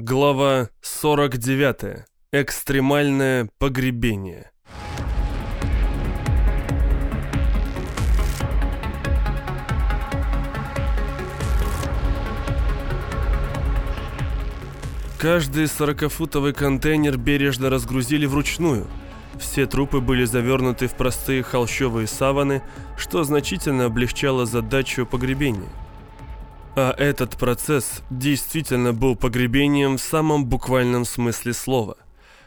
Глава 49. Экстремальное погребение. Каждый сорокафутовый контейнер бережно разгрузили вручную. Все трупы были завернуты в простые холщовые саваны, что значительно облегчало задачу погребения. А этот процесс действительно был погребением в самом буквальном смысле слова.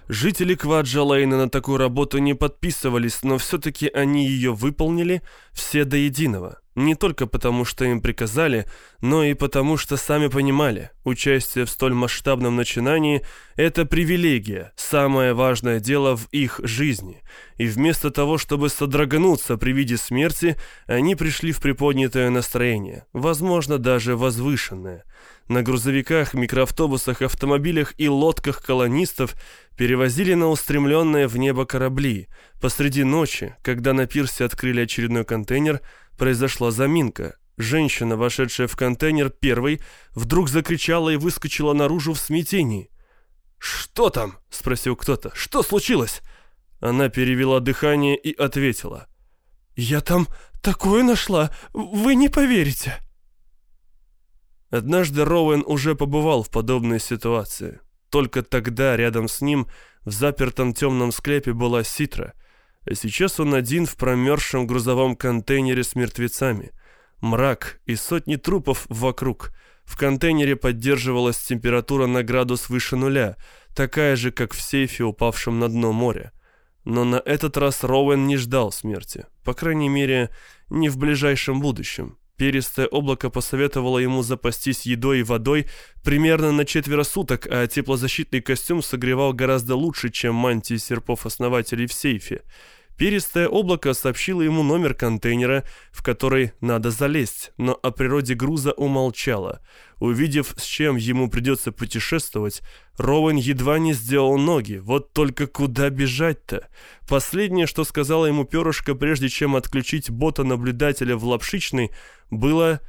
Жители Кваджалейна на такую работу не подписывались, но все-таки они ее выполнили все до единого. Не только потому, что им приказали, но и потому, что сами понимали, участие в столь масштабном начинании – это привилегия, самое важное дело в их жизни. И вместо того, чтобы содрогнуться при виде смерти, они пришли в приподнятое настроение, возможно, даже возвышенное. На грузовиках, микроавтобусах, автомобилях и лодках колонистов перевозили на устремленные в небо корабли. Посреди ночи, когда на пирсе открыли очередной контейнер – произошла заминка. Женщина, вошедшая в контейнер первой, вдруг закричала и выскочила наружу в смятении. «Что там?» — спросил кто-то. «Что случилось?» Она перевела дыхание и ответила. «Я там такое нашла, вы не поверите». Однажды Роуэн уже побывал в подобной ситуации. Только тогда рядом с ним в запертом темном склепе была Ситра — а сейчас он один в промерзшем грузовом контейнере с мертвецами. Мрак и сотни трупов вокруг. В контейнере поддерживалась температура на градус выше нуля, такая же, как в сейфе, упавшем на дно моря. Но на этот раз Роуэн не ждал смерти. По крайней мере, не в ближайшем будущем. Перистое облако посоветовало ему запастись едой и водой примерно на четверо суток, а теплозащитный костюм согревал гораздо лучше, чем мантии серпов-основателей в сейфе. Перистое облако сообщило ему номер контейнера, в который надо залезть, но о природе груза умолчало. Увидев, с чем ему придется путешествовать, Роуэн едва не сделал ноги. Вот только куда бежать-то? Последнее, что сказала ему перышко, прежде чем отключить бота-наблюдателя в лапшичной, было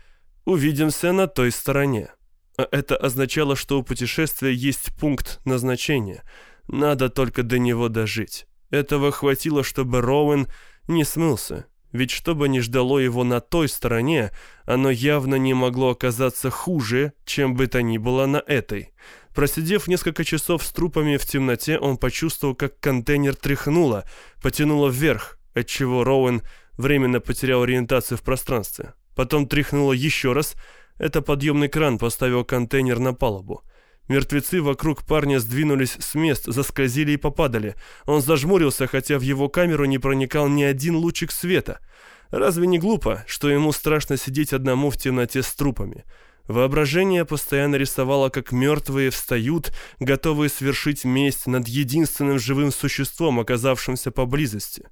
«увидимся на той стороне». А это означало, что у путешествия есть пункт назначения. Надо только до него дожить. Этого хватило, чтобы Роуэн не смылся. Ведь что бы ни ждало его на той стороне, оно явно не могло оказаться хуже, чем бы то ни было на этой. Просидев несколько часов с трупами в темноте, он почувствовал, как контейнер тряхнуло, потянуло вверх, отчего Роуэн временно потерял ориентацию в пространстве. Потом тряхнуло еще раз, это подъемный кран поставил контейнер на палубу. Мертвецы вокруг парня сдвинулись с мест, заскользили и попадали. Он зажмурился, хотя в его камеру не проникал ни один лучик света. Разве не глупо, что ему страшно сидеть одному в темноте с трупами? Воображение постоянно рисовало, как мертвые встают, готовые свершить месть над единственным живым существом, оказавшимся поблизости.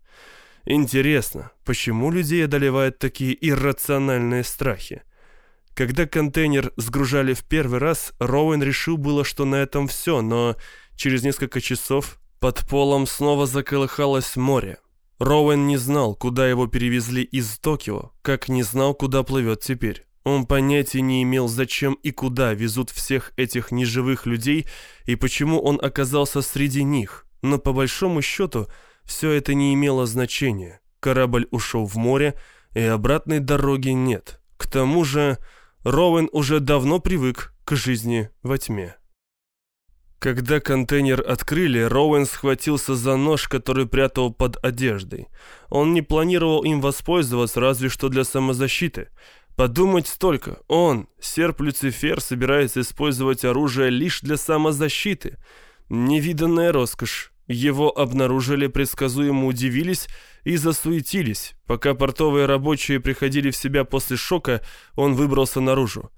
Интересно, почему людей одолевают такие иррациональные страхи? Когда контейнер сгружали в первый раз, Роуэн решил было, что на этом все, но через несколько часов под полом снова заколыхалось море. Роуэн не знал, куда его перевезли из Токио, как не знал, куда плывет теперь. Он понятия не имел, зачем и куда везут всех этих неживых людей и почему он оказался среди них. Но по большому счету все это не имело значения. Корабль ушел в море, и обратной дороги нет. К тому же... Роуэн уже давно привык к жизни во тьме. Когда контейнер открыли, Роуэн схватился за нож, который прятал под одеждой. Он не планировал им воспользоваться, разве что для самозащиты. Подумать только, он, серп Люцифер, собирается использовать оружие лишь для самозащиты. Невиданная роскошь. Его обнаружили, предсказуемо удивились и засуетились. Пока портовые рабочие приходили в себя после шока, он выбрался наружу.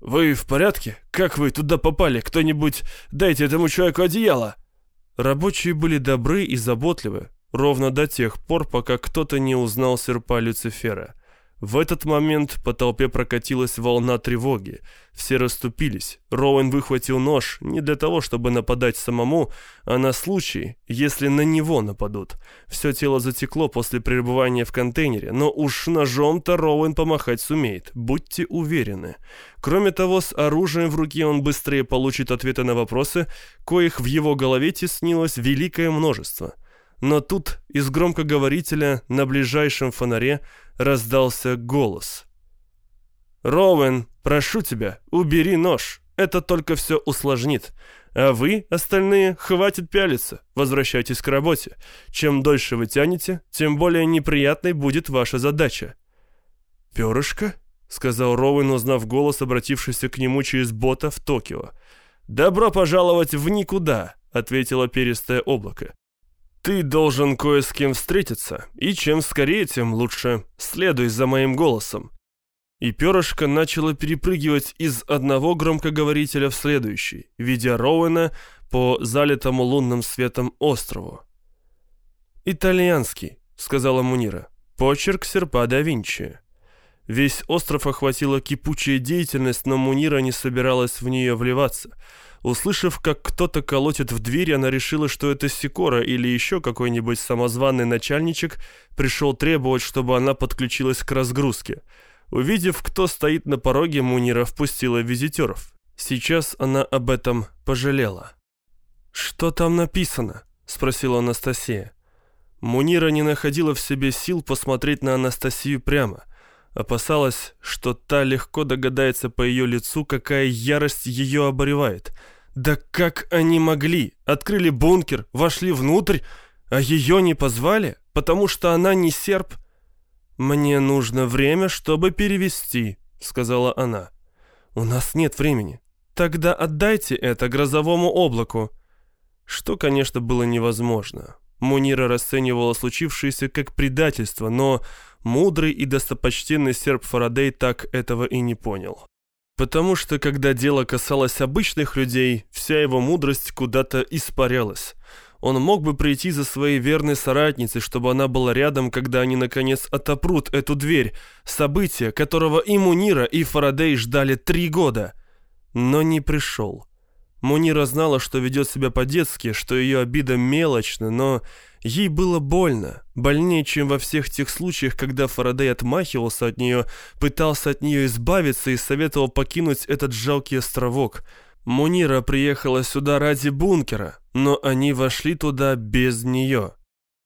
«Вы в порядке? Как вы туда попали? Кто-нибудь дайте этому человеку одеяло!» Рабочие были добры и заботливы, ровно до тех пор, пока кто-то не узнал серпа Люцифера. В этот момент по толпе прокатилась волна тревоги. Все расступились. Роуэн выхватил нож не для того, чтобы нападать самому, а на случай, если на него нападут. Все тело затекло после пребывания в контейнере, но уж ножом-то Роуэн помахать сумеет, будьте уверены. Кроме того, с оружием в руке он быстрее получит ответы на вопросы, коих в его голове теснилось великое множество. Но тут из громкоговорителя на ближайшем фонаре раздался голос. «Роуэн, прошу тебя, убери нож. Это только все усложнит. А вы, остальные, хватит пялиться. Возвращайтесь к работе. Чем дольше вы тянете, тем более неприятной будет ваша задача». «Перышко?» — сказал Роуэн, узнав голос, обратившийся к нему через бота в Токио. «Добро пожаловать в никуда», — ответило перистое облако. «Ты должен кое с кем встретиться, и чем скорее, тем лучше. Следуй за моим голосом». И перышко начало перепрыгивать из одного громкоговорителя в следующий, видя Роуэна по залитому лунным светом острову. «Итальянский», — сказала Мунира. «Почерк серпа да Винчи». Весь остров охватила кипучая деятельность, но Мунира не собиралась в нее вливаться — Услышав, как кто-то колотит в дверь, она решила, что это Сикора или еще какой-нибудь самозваный начальничек пришел требовать, чтобы она подключилась к разгрузке. Увидев, кто стоит на пороге, Мунира впустила визитеров. Сейчас она об этом пожалела. «Что там написано?» – спросила Анастасия. Мунира не находила в себе сил посмотреть на Анастасию прямо – Опасалась, что та легко догадается по ее лицу, какая ярость ее оборевает. Да как они могли? Открыли бункер, вошли внутрь, а ее не позвали, потому что она не серб? «Мне нужно время, чтобы перевести», — сказала она. «У нас нет времени. Тогда отдайте это грозовому облаку». Что, конечно, было невозможно. Мунира расценивала случившееся как предательство, но мудрый и достопочтенный серб Фарадей так этого и не понял. Потому что, когда дело касалось обычных людей, вся его мудрость куда-то испарялась. Он мог бы прийти за своей верной соратницей, чтобы она была рядом, когда они, наконец, отопрут эту дверь, событие, которого и Мунира, и Фарадей ждали три года. Но не пришел. Мунира знала, что ведет себя по-детски, что ее обида мелочна, но ей было больно, больнее, чем во всех тех случаях, когда Фарадей отмахивался от нее, пытался от нее избавиться и советовал покинуть этот жалкий островок. Мунира приехала сюда ради бункера, но они вошли туда без нее.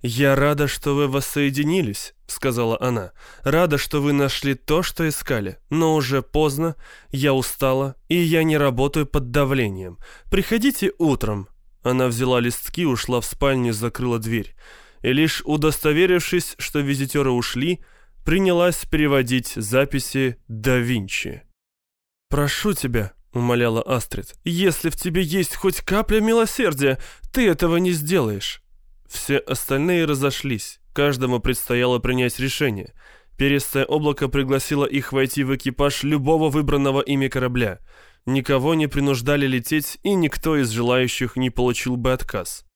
«Я рада, что вы воссоединились», — сказала она. «Рада, что вы нашли то, что искали. Но уже поздно, я устала, и я не работаю под давлением. Приходите утром». Она взяла листки, ушла в спальню, закрыла дверь. И лишь удостоверившись, что визитеры ушли, принялась переводить записи да Винчи. «Прошу тебя», — умоляла Астрид, — «если в тебе есть хоть капля милосердия, ты этого не сделаешь». Все остальные разошлись, каждому предстояло принять решение. Перистое облако пригласило их войти в экипаж любого выбранного ими корабля. Никого не принуждали лететь, и никто из желающих не получил бы отказ.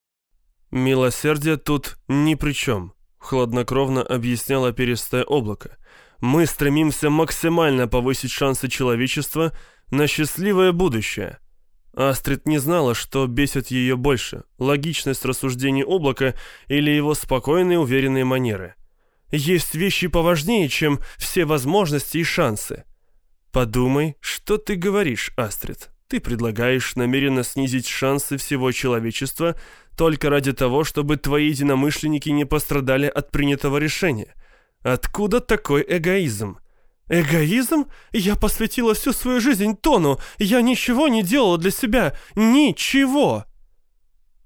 «Милосердие тут ни при чем», — хладнокровно объясняло перистое облако. «Мы стремимся максимально повысить шансы человечества на счастливое будущее». Астрид не знала, что бесит ее больше – логичность рассуждений облака или его спокойные уверенные манеры. Есть вещи поважнее, чем все возможности и шансы. Подумай, что ты говоришь, Астрид. Ты предлагаешь намеренно снизить шансы всего человечества только ради того, чтобы твои единомышленники не пострадали от принятого решения. Откуда такой эгоизм? «Эгоизм? Я посвятила всю свою жизнь Тону. Я ничего не делала для себя. Ничего!»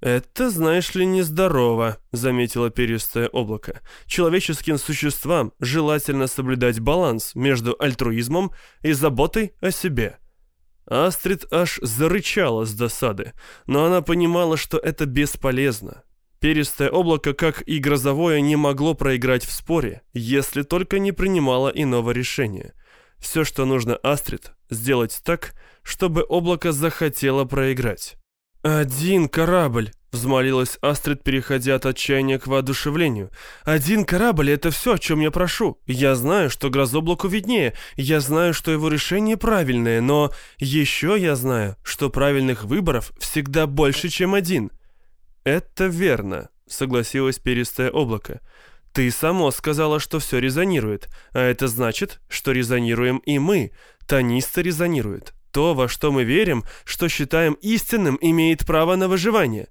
«Это, знаешь ли, нездорово», — заметило перистое облако. «Человеческим существам желательно соблюдать баланс между альтруизмом и заботой о себе». Астрид аж зарычала с досады, но она понимала, что это бесполезно. Перистое облако, как и грозовое, не могло проиграть в споре, если только не принимало иного решения. Все, что нужно Астрид, сделать так, чтобы облако захотело проиграть. «Один корабль», Взмолилась Астрид, переходя от отчаяния к воодушевлению. «Один корабль — это все, о чем я прошу. Я знаю, что грозоблаку виднее, я знаю, что его решение правильное, но еще я знаю, что правильных выборов всегда больше, чем один». «Это верно», — согласилось перистое облако. «Ты само сказала, что все резонирует, а это значит, что резонируем и мы. Таниста резонирует. То, во что мы верим, что считаем истинным, имеет право на выживание».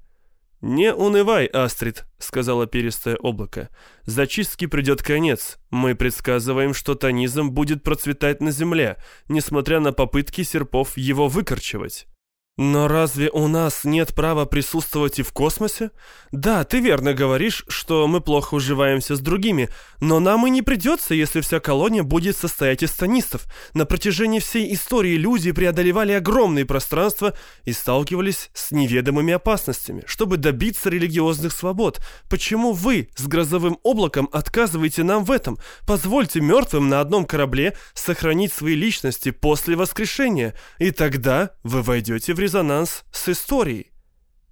«Не унывай, Астрид», — сказала перистое облако. «Зачистке придет конец. Мы предсказываем, что тонизм будет процветать на земле, несмотря на попытки серпов его выкорчевать». Но разве у нас нет права присутствовать и в космосе? Да, ты верно говоришь, что мы плохо уживаемся с другими, но нам и не придется, если вся колония будет состоять из тонистов. На протяжении всей истории люди преодолевали огромные пространства и сталкивались с неведомыми опасностями, чтобы добиться религиозных свобод. Почему вы с грозовым облаком отказываете нам в этом? Позвольте мертвым на одном корабле сохранить свои личности после воскрешения, и тогда вы войдете в резонанс с историей.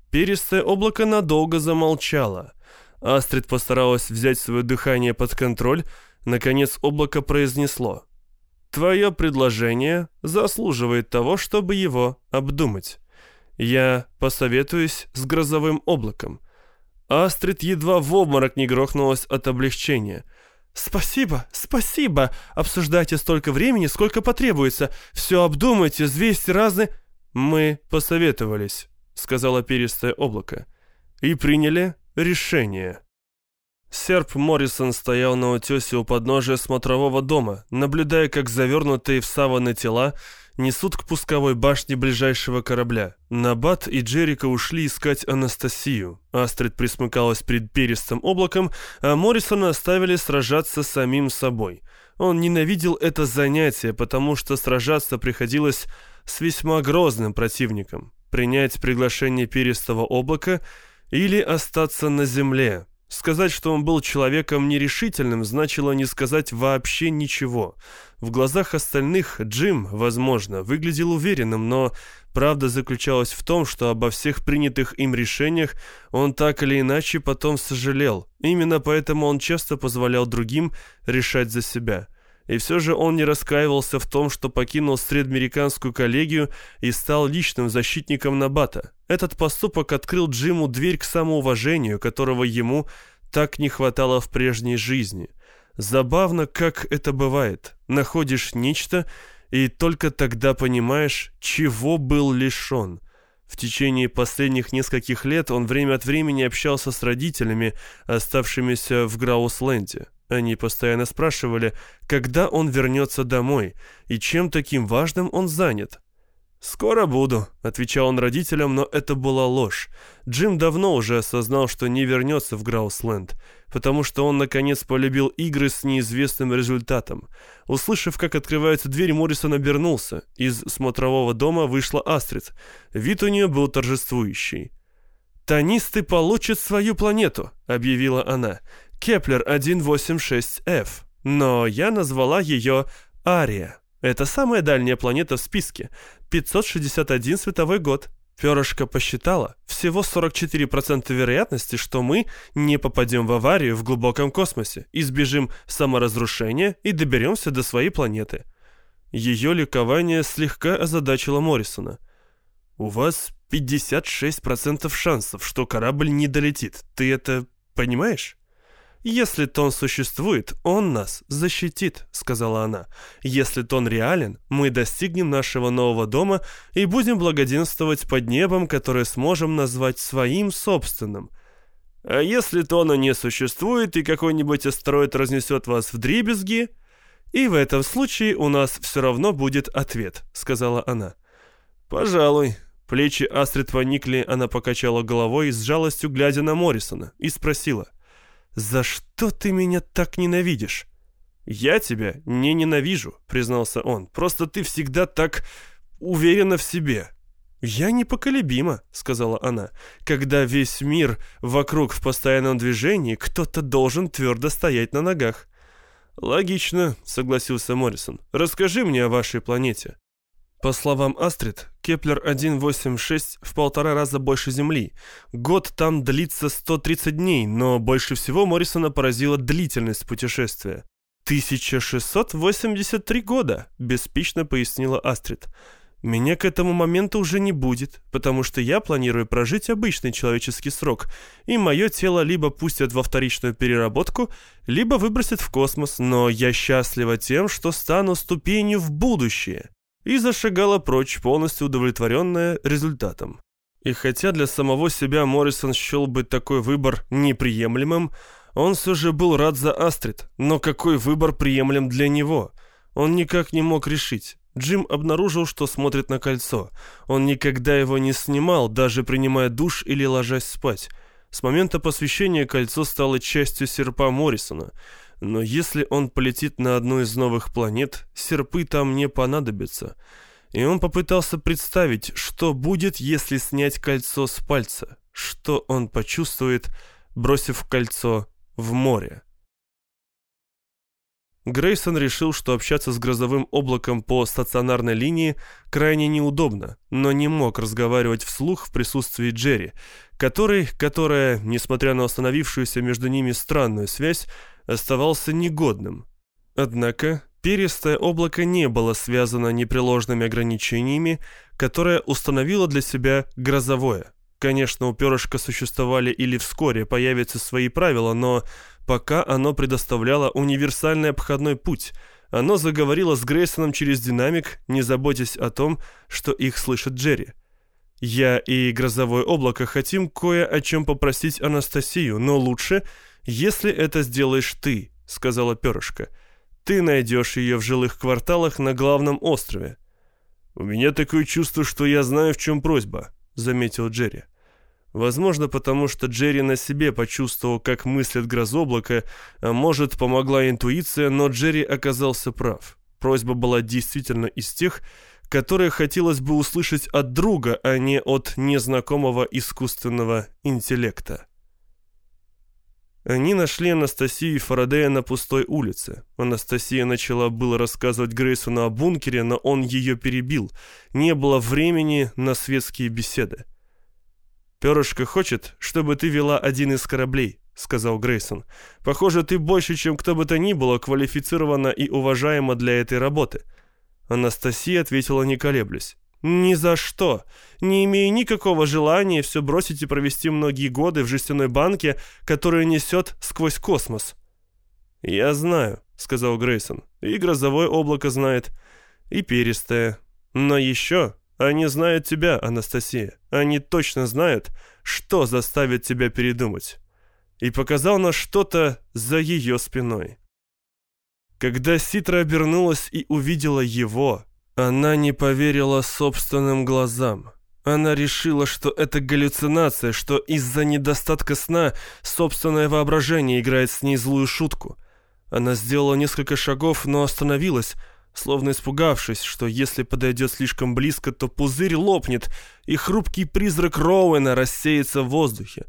Перистое облако надолго замолчало. Астрид постаралась взять свое дыхание под контроль. Наконец облако произнесло. «Твое предложение заслуживает того, чтобы его обдумать. Я посоветуюсь с грозовым облаком». Астрид едва в обморок не грохнулась от облегчения. «Спасибо, спасибо! Обсуждайте столько времени, сколько потребуется. Все обдумайте, взвесьте разные...» «Мы посоветовались», — сказала перистое облако, — «и приняли решение». Серп Моррисон стоял на утесе у подножия смотрового дома, наблюдая, как завернутые в саваны тела несут к пусковой башне ближайшего корабля. Набат и Джерика ушли искать Анастасию. Астрид присмыкалась перед перистым облаком, а Моррисона оставили сражаться с самим собой. Он ненавидел это занятие, потому что сражаться приходилось с весьма грозным противником, принять приглашение перистого облака или остаться на земле. Сказать, что он был человеком нерешительным, значило не сказать вообще ничего. В глазах остальных Джим, возможно, выглядел уверенным, но правда заключалась в том, что обо всех принятых им решениях он так или иначе потом сожалел. Именно поэтому он часто позволял другим решать за себя. И все же он не раскаивался в том, что покинул средамериканскую коллегию и стал личным защитником Набата. Этот поступок открыл Джиму дверь к самоуважению, которого ему так не хватало в прежней жизни. Забавно, как это бывает. Находишь нечто, и только тогда понимаешь, чего был лишен. В течение последних нескольких лет он время от времени общался с родителями, оставшимися в Граусленде. Они постоянно спрашивали, когда он вернется домой и чем таким важным он занят. «Скоро буду», — отвечал он родителям, но это была ложь. Джим давно уже осознал, что не вернется в Граусленд, потому что он, наконец, полюбил игры с неизвестным результатом. Услышав, как открывается дверь, Моррисон обернулся. Из смотрового дома вышла Астрид. Вид у нее был торжествующий. «Тонисты получат свою планету», — объявила она. Кеплер 186f, но я назвала ее Ария. Это самая дальняя планета в списке, 561 световой год. Перышко посчитала, всего 44% вероятности, что мы не попадем в аварию в глубоком космосе, избежим саморазрушения и доберемся до своей планеты. Ее ликование слегка озадачило Моррисона. «У вас 56% шансов, что корабль не долетит. Ты это понимаешь?» «Если тон существует, он нас защитит», — сказала она. «Если тон реален, мы достигнем нашего нового дома и будем благоденствовать под небом, которое сможем назвать своим собственным». «А если тона не существует и какой-нибудь астероид разнесет вас в дребезги?» «И в этом случае у нас все равно будет ответ», — сказала она. «Пожалуй». Плечи Астрид поникли, она покачала головой с жалостью глядя на Моррисона и спросила — «За что ты меня так ненавидишь?» «Я тебя не ненавижу», — признался он. «Просто ты всегда так уверена в себе». «Я непоколебима», — сказала она. «Когда весь мир вокруг в постоянном движении, кто-то должен твердо стоять на ногах». «Логично», — согласился Моррисон. «Расскажи мне о вашей планете». По словам Астрид, Кеплер-186 в полтора раза больше Земли. Год там длится 130 дней, но больше всего Моррисона поразила длительность путешествия. «1683 года», — беспечно пояснила Астрид. «Меня к этому моменту уже не будет, потому что я планирую прожить обычный человеческий срок, и мое тело либо пустят во вторичную переработку, либо выбросят в космос, но я счастлива тем, что стану ступенью в будущее» и зашагала прочь, полностью удовлетворенная результатом. И хотя для самого себя Моррисон счел бы такой выбор неприемлемым, он все же был рад за Астрид, но какой выбор приемлем для него? Он никак не мог решить. Джим обнаружил, что смотрит на кольцо. Он никогда его не снимал, даже принимая душ или ложась спать. С момента посвящения кольцо стало частью серпа Моррисона – но если он полетит на одну из новых планет, серпы там не понадобятся. И он попытался представить, что будет, если снять кольцо с пальца, что он почувствует, бросив кольцо в море. Грейсон решил, что общаться с грозовым облаком по стационарной линии крайне неудобно, но не мог разговаривать вслух в присутствии Джерри, который, которая, несмотря на установившуюся между ними странную связь, оставался негодным. Однако перистое облако не было связано непреложными ограничениями, которые установило для себя грозовое. Конечно, у перышка существовали или вскоре появятся свои правила, но пока оно предоставляло универсальный обходной путь. Оно заговорило с Грейсоном через динамик, не заботясь о том, что их слышит Джерри. «Я и грозовое облако хотим кое о чем попросить Анастасию, но лучше «Если это сделаешь ты», — сказала перышко, — «ты найдешь ее в жилых кварталах на главном острове». «У меня такое чувство, что я знаю, в чем просьба», — заметил Джерри. Возможно, потому что Джерри на себе почувствовал, как мыслит грозоблако, а может, помогла интуиция, но Джерри оказался прав. Просьба была действительно из тех, которые хотелось бы услышать от друга, а не от незнакомого искусственного интеллекта. Они нашли Анастасию и Фарадея на пустой улице. Анастасия начала было рассказывать Грейсону о бункере, но он ее перебил. Не было времени на светские беседы. «Перышко хочет, чтобы ты вела один из кораблей», — сказал Грейсон. «Похоже, ты больше, чем кто бы то ни было, квалифицирована и уважаема для этой работы». Анастасия ответила, не колеблясь. «Ни за что. Не имею никакого желания все бросить и провести многие годы в жестяной банке, которую несет сквозь космос». «Я знаю», — сказал Грейсон. «И грозовое облако знает, и перистое. Но еще они знают тебя, Анастасия. Они точно знают, что заставит тебя передумать». И показал на что-то за ее спиной. Когда Ситра обернулась и увидела его, она не поверила собственным глазам. Она решила, что это галлюцинация, что из-за недостатка сна собственное воображение играет с ней злую шутку. Она сделала несколько шагов, но остановилась, словно испугавшись, что если подойдет слишком близко, то пузырь лопнет, и хрупкий призрак Роуэна рассеется в воздухе.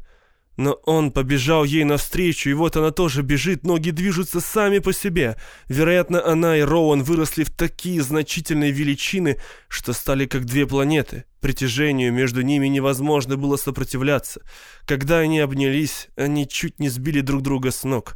Но он побежал ей навстречу, и вот она тоже бежит, ноги движутся сами по себе. Вероятно, она и Роуэн выросли в такие значительные величины, что стали как две планеты. Притяжению между ними невозможно было сопротивляться. Когда они обнялись, они чуть не сбили друг друга с ног.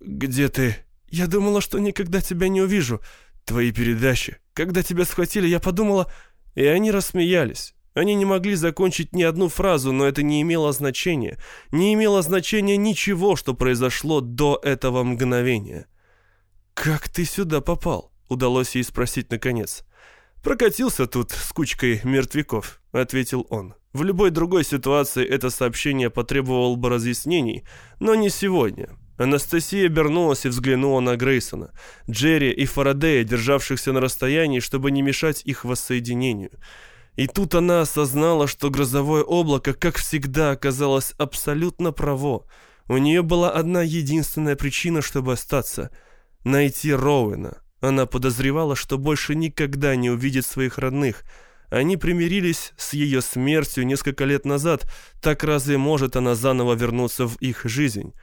«Где ты?» «Я думала, что никогда тебя не увижу. Твои передачи. Когда тебя схватили, я подумала...» И они рассмеялись. Они не могли закончить ни одну фразу, но это не имело значения. Не имело значения ничего, что произошло до этого мгновения. «Как ты сюда попал?» — удалось ей спросить наконец. «Прокатился тут с кучкой мертвяков», — ответил он. В любой другой ситуации это сообщение потребовало бы разъяснений, но не сегодня. Анастасия обернулась и взглянула на Грейсона, Джерри и Фарадея, державшихся на расстоянии, чтобы не мешать их воссоединению. И тут она осознала, что грозовое облако, как всегда, оказалось абсолютно право. У нее была одна единственная причина, чтобы остаться — найти Роуэна. Она подозревала, что больше никогда не увидит своих родных. Они примирились с ее смертью несколько лет назад, так разве может она заново вернуться в их жизнь?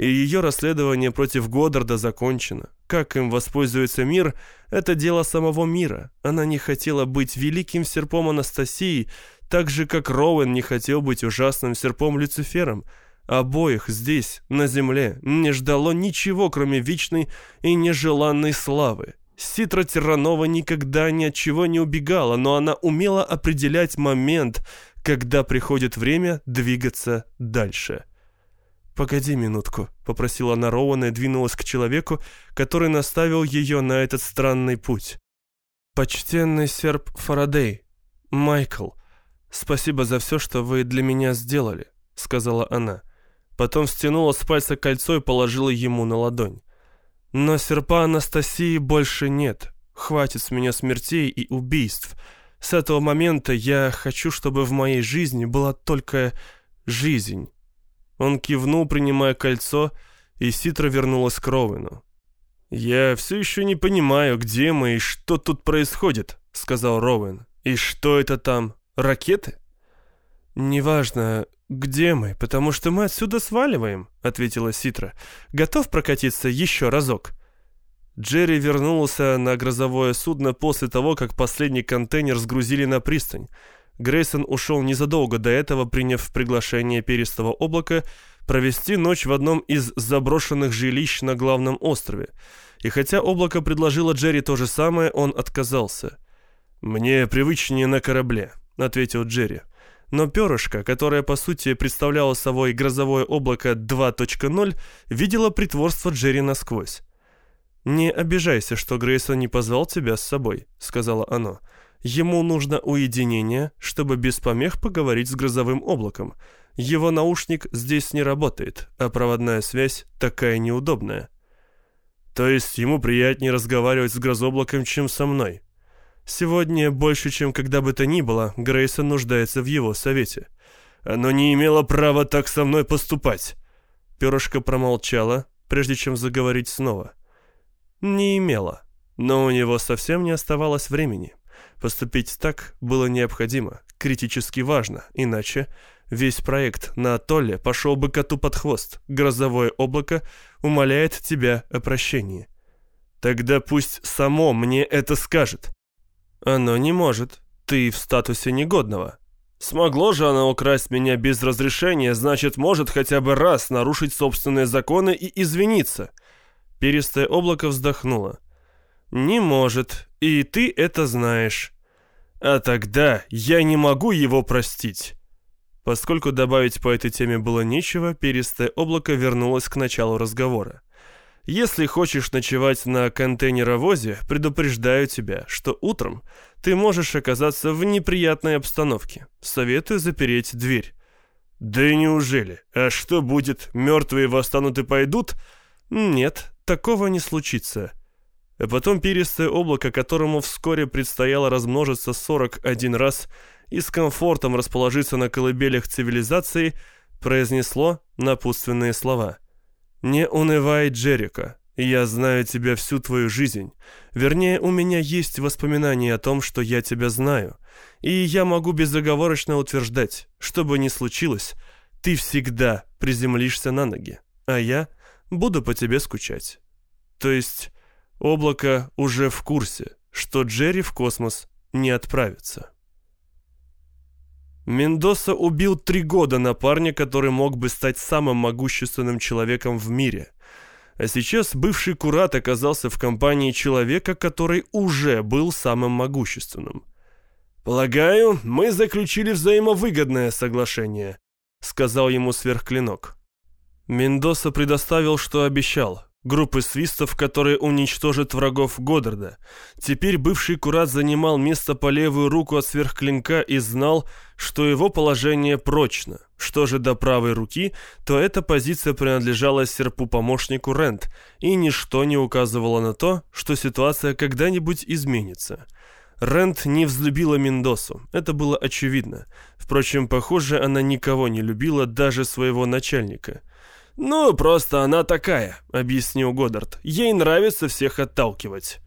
И ее расследование против Годдарда закончено. Как им воспользуется мир, это дело самого мира. Она не хотела быть великим серпом Анастасии, так же, как Роуэн не хотел быть ужасным серпом Люцифером. Обоих здесь, на земле, не ждало ничего, кроме вечной и нежеланной славы. Ситра Тиранова никогда ни от чего не убегала, но она умела определять момент, когда приходит время двигаться дальше. «Погоди минутку», — попросила она Роуэна и двинулась к человеку, который наставил ее на этот странный путь. «Почтенный серп Фарадей, Майкл, спасибо за все, что вы для меня сделали», — сказала она. Потом стянула с пальца кольцо и положила ему на ладонь. «Но серпа Анастасии больше нет. Хватит с меня смертей и убийств. С этого момента я хочу, чтобы в моей жизни была только жизнь». Он кивнул, принимая кольцо, и Ситра вернулась к Роуэну. «Я все еще не понимаю, где мы и что тут происходит», — сказал Роуэн. «И что это там? Ракеты?» «Неважно, где мы, потому что мы отсюда сваливаем», — ответила Ситра. «Готов прокатиться еще разок?» Джерри вернулся на грозовое судно после того, как последний контейнер сгрузили на пристань. Грейсон ушел незадолго до этого, приняв приглашение перистого облака провести ночь в одном из заброшенных жилищ на главном острове. И хотя облако предложило Джерри то же самое, он отказался. «Мне привычнее на корабле», — ответил Джерри. Но перышко, которое по сути представляло собой грозовое облако 2.0, видело притворство Джерри насквозь. «Не обижайся, что Грейсон не позвал тебя с собой», — сказала оно. «Ему нужно уединение, чтобы без помех поговорить с грозовым облаком. Его наушник здесь не работает, а проводная связь такая неудобная». «То есть ему приятнее разговаривать с грозоблаком, чем со мной?» Сегодня, больше чем когда бы то ни было, Грейсон нуждается в его совете. Оно не имело права так со мной поступать. Перышко промолчало, прежде чем заговорить снова. Не имело, но у него совсем не оставалось времени. Поступить так было необходимо, критически важно, иначе весь проект на атолле пошел бы коту под хвост. Грозовое облако умоляет тебя о прощении. Тогда пусть само мне это скажет. «Оно не может. Ты в статусе негодного». «Смогло же оно украсть меня без разрешения, значит, может хотя бы раз нарушить собственные законы и извиниться». Перистое облако вздохнуло. «Не может, и ты это знаешь». «А тогда я не могу его простить». Поскольку добавить по этой теме было нечего, перистое облако вернулось к началу разговора. Если хочешь ночевать на контейнеровозе, предупреждаю тебя, что утром ты можешь оказаться в неприятной обстановке. Советую запереть дверь». «Да неужели? А что будет? Мертвые восстанут и пойдут?» «Нет, такого не случится». А потом перистое облако, которому вскоре предстояло размножиться 41 раз и с комфортом расположиться на колыбелях цивилизации, произнесло напутственные слова – «Не унывай, Джерика. Я знаю тебя всю твою жизнь. Вернее, у меня есть воспоминания о том, что я тебя знаю. И я могу безоговорочно утверждать, что бы ни случилось, ты всегда приземлишься на ноги, а я буду по тебе скучать. То есть облако уже в курсе, что Джерри в космос не отправится». Мендоса убил три года на парня, который мог бы стать самым могущественным человеком в мире. А сейчас бывший курат оказался в компании человека, который уже был самым могущественным. «Полагаю, мы заключили взаимовыгодное соглашение», — сказал ему сверхклинок. Мендоса предоставил, что обещал группы свистов, которые уничтожат врагов Годдарда. Теперь бывший курат занимал место по левую руку от сверхклинка и знал, что его положение прочно. Что же до правой руки, то эта позиция принадлежала серпу-помощнику Рент, и ничто не указывало на то, что ситуация когда-нибудь изменится. Рент не взлюбила Мендосу, это было очевидно. Впрочем, похоже, она никого не любила, даже своего начальника. «Ну, просто она такая», — объяснил Годдард. «Ей нравится всех отталкивать».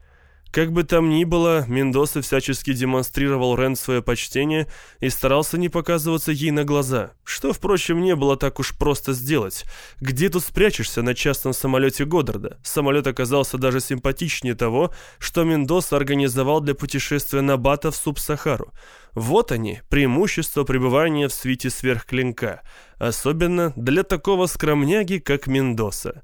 Как бы там ни было, Мендоса всячески демонстрировал Рен свое почтение и старался не показываться ей на глаза, что, впрочем, не было так уж просто сделать. Где тут спрячешься на частном самолете Годдарда? Самолет оказался даже симпатичнее того, что Мендоса организовал для путешествия на Бата в Суб-Сахару. Вот они, преимущества пребывания в свите сверхклинка, особенно для такого скромняги, как Мендоса.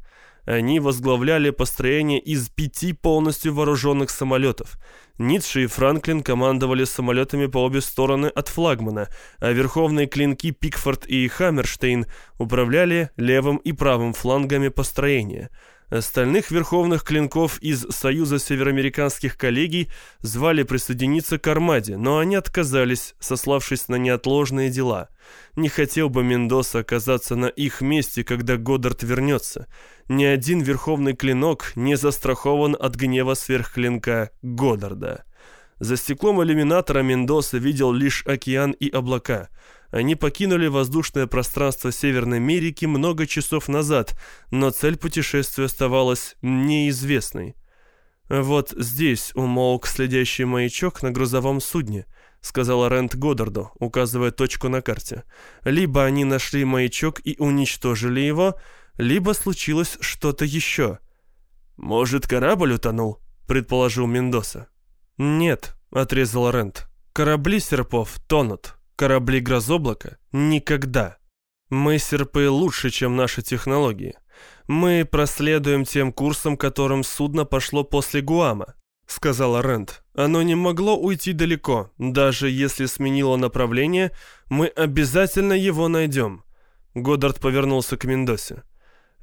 Они возглавляли построение из пяти полностью вооруженных самолетов. Ницше и Франклин командовали самолетами по обе стороны от флагмана, а верховные клинки Пикфорд и Хаммерштейн управляли левым и правым флангами построения – Остальных верховных клинков из Союза североамериканских коллегий звали присоединиться к Армаде, но они отказались, сославшись на неотложные дела. Не хотел бы Мендоса оказаться на их месте, когда Годдард вернется. Ни один верховный клинок не застрахован от гнева сверхклинка Годдарда. За стеклом иллюминатора Мендоса видел лишь океан и облака – они покинули воздушное пространство Северной Америки много часов назад, но цель путешествия оставалась неизвестной. «Вот здесь умолк следящий маячок на грузовом судне», — сказала Рент Годдарду, указывая точку на карте. «Либо они нашли маячок и уничтожили его, либо случилось что-то еще». «Может, корабль утонул?» — предположил Мендоса. «Нет», — отрезал Рент. «Корабли серпов тонут». Корабли Грозоблака? Никогда. Мы серпы лучше, чем наши технологии. Мы проследуем тем курсом, которым судно пошло после Гуама, сказала Рент. Оно не могло уйти далеко. Даже если сменило направление, мы обязательно его найдем. Годдард повернулся к Мендосе.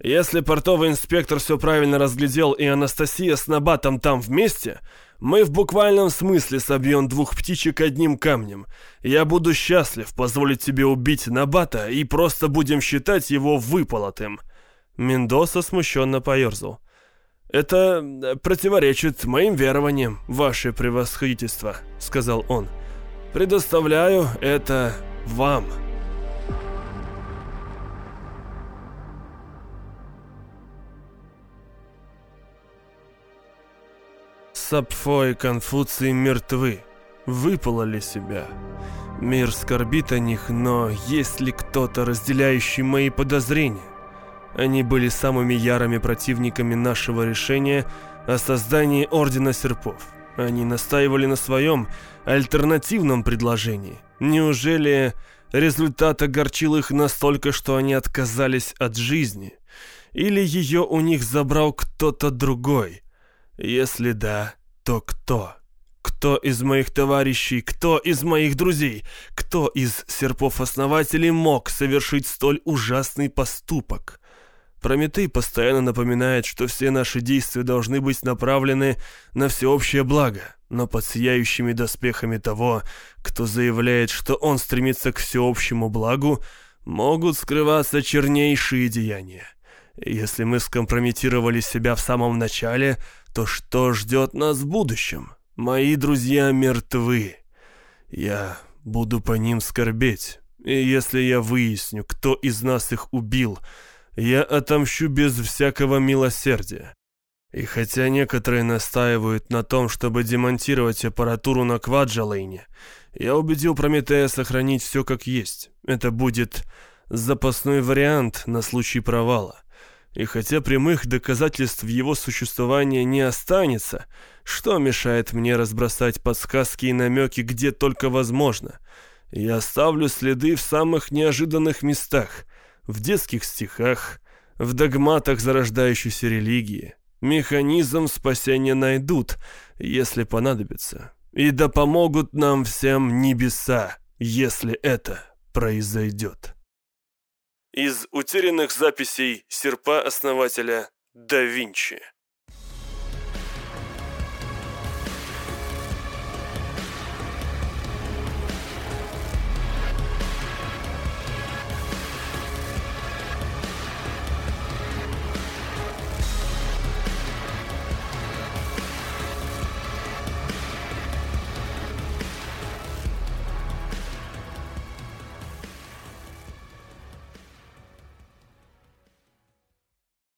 Если портовый инспектор все правильно разглядел и Анастасия с Набатом там вместе, мы в буквальном смысле собьем двух птичек одним камнем. Я буду счастлив позволить тебе убить Набата и просто будем считать его выполотым». Мендоса смущенно поерзал. «Это э, противоречит моим верованиям, ваше превосходительство», — сказал он. «Предоставляю это вам». Сапфо и Конфуций мертвы, выпололи себя. Мир скорбит о них, но есть ли кто-то, разделяющий мои подозрения? Они были самыми ярыми противниками нашего решения о создании Ордена Серпов. Они настаивали на своем альтернативном предложении. Неужели результат огорчил их настолько, что они отказались от жизни? Или ее у них забрал кто-то другой? Если да, то кто? Кто из моих товарищей, кто из моих друзей, кто из серпов-основателей мог совершить столь ужасный поступок? Прометей постоянно напоминает, что все наши действия должны быть направлены на всеобщее благо, но под сияющими доспехами того, кто заявляет, что он стремится к всеобщему благу, могут скрываться чернейшие деяния. Если мы скомпрометировали себя в самом начале, то что ждет нас в будущем? Мои друзья мертвы. Я буду по ним скорбеть. И если я выясню, кто из нас их убил, я отомщу без всякого милосердия. И хотя некоторые настаивают на том, чтобы демонтировать аппаратуру на Кваджалейне, я убедил Прометея сохранить все как есть. Это будет запасной вариант на случай провала. И хотя прямых доказательств его существования не останется, что мешает мне разбросать подсказки и намеки где только возможно? Я оставлю следы в самых неожиданных местах, в детских стихах, в догматах зарождающейся религии. Механизм спасения найдут, если понадобится. И да помогут нам всем небеса, если это произойдет. Из утерянных записей серпа основателя да Винчи.